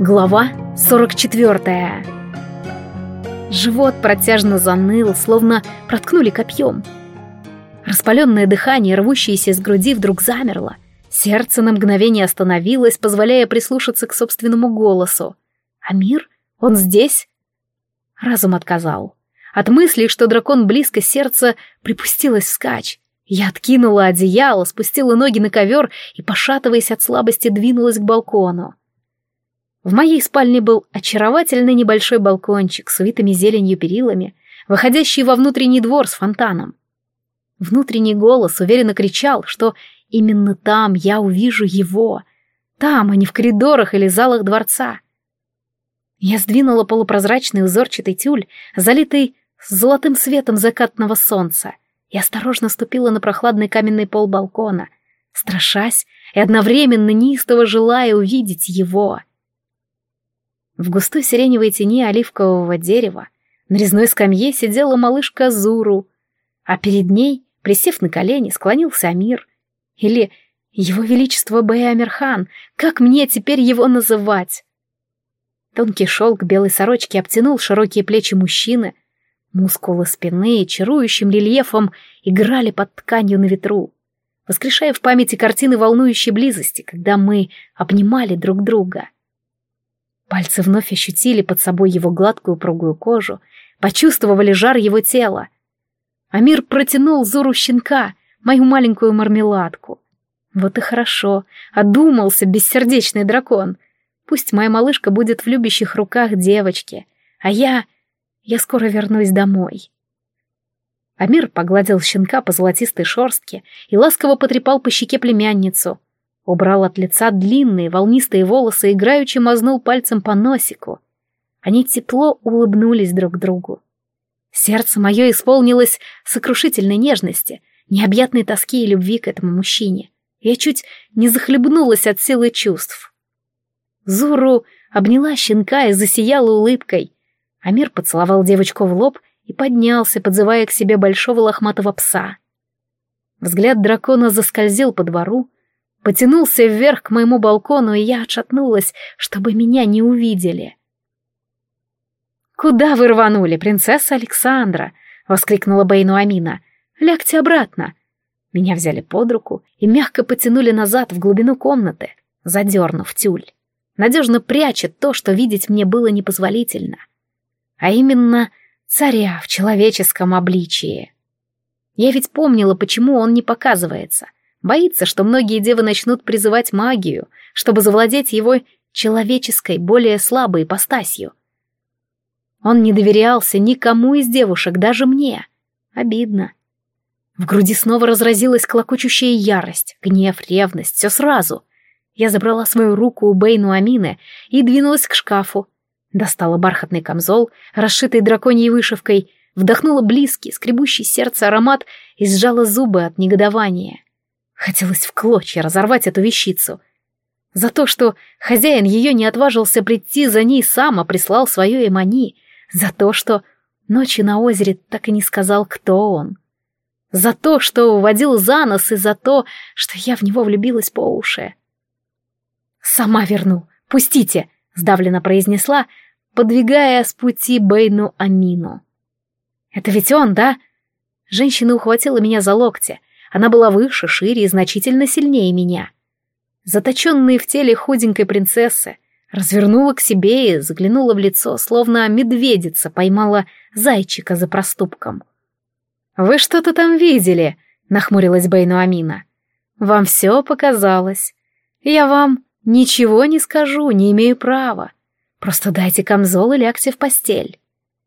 Глава 44 Живот протяжно заныл, словно проткнули копьем. Распаленное дыхание, рвущееся из груди, вдруг замерло. Сердце на мгновение остановилось, позволяя прислушаться к собственному голосу. «А мир? Он здесь?» Разум отказал. От мысли, что дракон близко сердце, припустилось вскачь. Я откинула одеяло, спустила ноги на ковер и, пошатываясь от слабости, двинулась к балкону. В моей спальне был очаровательный небольшой балкончик с увитыми зеленью перилами, выходящий во внутренний двор с фонтаном. Внутренний голос уверенно кричал, что именно там я увижу его, там, а не в коридорах или залах дворца. Я сдвинула полупрозрачный узорчатый тюль, залитый золотым светом закатного солнца, и осторожно ступила на прохладный каменный пол балкона, страшась и одновременно неистово желая увидеть его — в густой сиреневой тени оливкового дерева на резной скамье сидела малышка Зуру, а перед ней, присев на колени, склонился Амир. Или его величество Бэй как мне теперь его называть? Тонкий шелк белой сорочки обтянул широкие плечи мужчины, мускулы спины чарующим рельефом играли под тканью на ветру, воскрешая в памяти картины волнующей близости, когда мы обнимали друг друга. Пальцы вновь ощутили под собой его гладкую упругую кожу, почувствовали жар его тела. Амир протянул Зуру щенка, мою маленькую мармеладку. Вот и хорошо, одумался бессердечный дракон. Пусть моя малышка будет в любящих руках девочки, а я... я скоро вернусь домой. Амир погладил щенка по золотистой шорстке и ласково потрепал по щеке племянницу, Убрал от лица длинные волнистые волосы, играючи мазнул пальцем по носику. Они тепло улыбнулись друг другу. Сердце мое исполнилось сокрушительной нежности, необъятной тоски и любви к этому мужчине. Я чуть не захлебнулась от силы чувств. Зуру обняла щенка и засияла улыбкой. Амир поцеловал девочку в лоб и поднялся, подзывая к себе большого лохматого пса. Взгляд дракона заскользил по двору, потянулся вверх к моему балкону, и я отшатнулась, чтобы меня не увидели. «Куда вы рванули, принцесса Александра?» — воскликнула Бейну Амина. «Лягте обратно». Меня взяли под руку и мягко потянули назад в глубину комнаты, задернув тюль. Надежно прячет то, что видеть мне было непозволительно. А именно царя в человеческом обличии. Я ведь помнила, почему он не показывается — Боится, что многие девы начнут призывать магию, чтобы завладеть его человеческой, более слабой ипостасью. Он не доверялся никому из девушек, даже мне. Обидно. В груди снова разразилась клокочущая ярость, гнев, ревность, все сразу. Я забрала свою руку у Бейну Амины и двинулась к шкафу. Достала бархатный камзол, расшитый драконьей вышивкой, вдохнула близкий, скребущий сердце аромат и сжала зубы от негодования. Хотелось в клочья разорвать эту вещицу. За то, что хозяин ее не отважился прийти за ней сам, а прислал свое эмани. За то, что ночью на озере так и не сказал, кто он. За то, что уводил за нос, и за то, что я в него влюбилась по уши. «Сама верну! Пустите!» — сдавленно произнесла, подвигая с пути Бейну Амину. «Это ведь он, да?» Женщина ухватила меня за локти, она была выше, шире и значительно сильнее меня. Заточенные в теле худенькой принцессы, развернула к себе и заглянула в лицо, словно медведица поймала зайчика за проступком. «Вы что-то там видели?» — нахмурилась Бейну Амина. «Вам все показалось. Я вам ничего не скажу, не имею права. Просто дайте камзол и лягте в постель».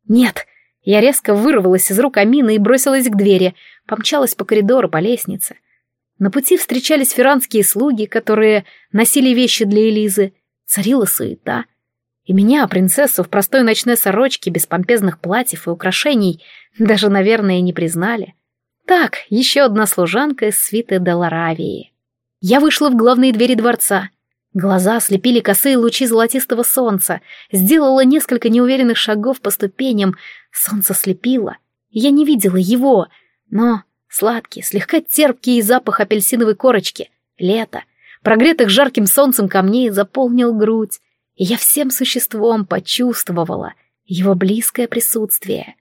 «Нет!» Я резко вырвалась из рук Амины и бросилась к двери, помчалась по коридору, по лестнице. На пути встречались ферранские слуги, которые носили вещи для Элизы. Царила суета. И меня, принцессу, в простой ночной сорочке, без помпезных платьев и украшений, даже, наверное, не признали. Так, еще одна служанка из свиты Деларавии. Я вышла в главные двери дворца. Глаза слепили косые лучи золотистого солнца. Сделала несколько неуверенных шагов по ступеням. Солнце слепило. Я не видела его — но сладкий, слегка терпкий запах апельсиновой корочки, лето, прогретых жарким солнцем камней, заполнил грудь, и я всем существом почувствовала его близкое присутствие.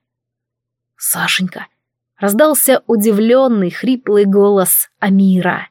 «Сашенька!» — раздался удивленный хриплый голос Амира.